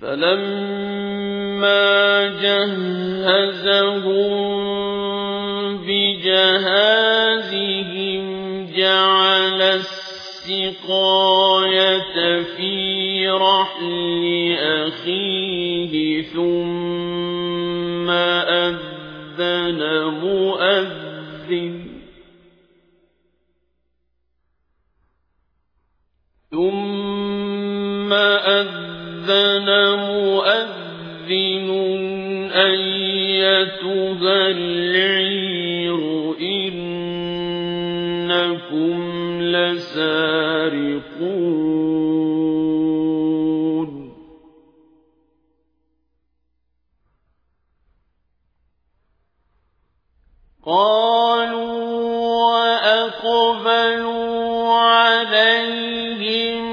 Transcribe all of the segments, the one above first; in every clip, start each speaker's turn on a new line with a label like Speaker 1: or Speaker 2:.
Speaker 1: فلما جهزهم بجهازهم جعل السقاية في رحل أخيه ثم أذن مؤذن ثم أذن مؤذن أيتها العير إنكم لسارقون قالوا وأقبلوا عليهم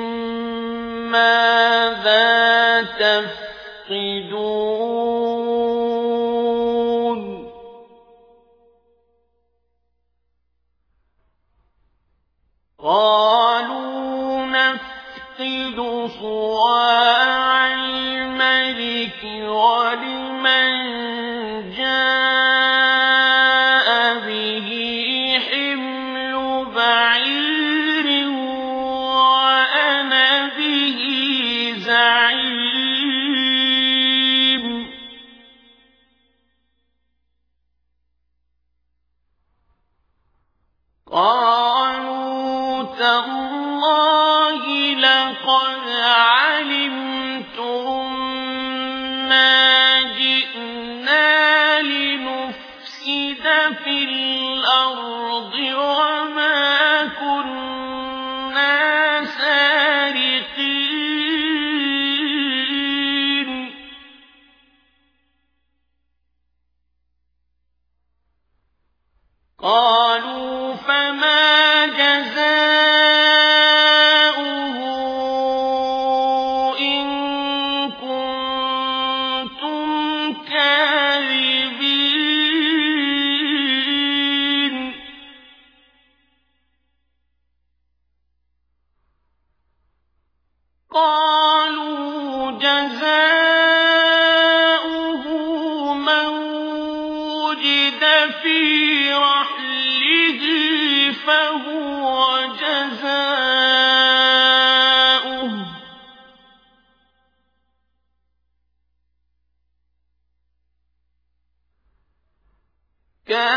Speaker 1: ماذا تفقدون قالوا نفقد صواع قالوا قالوا جزاؤه من وجد في رحله فهو جزاؤه. كذلك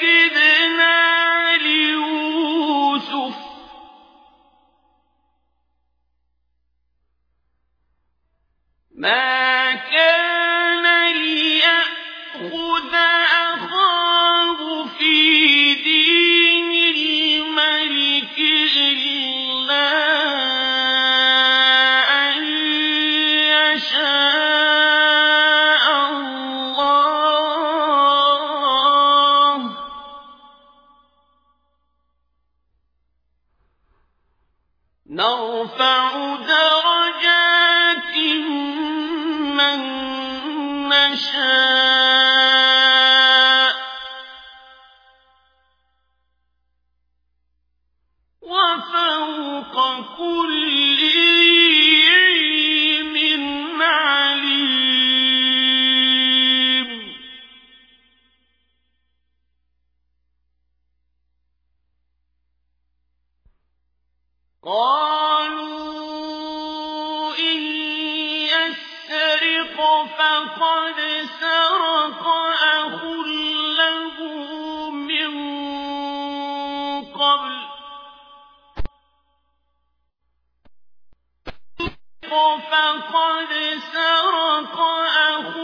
Speaker 1: كدنا ليوسف. ما نرفع درجات من نشاء. يسرق فقد سرق أخ له من قبل. فقد سرق أخ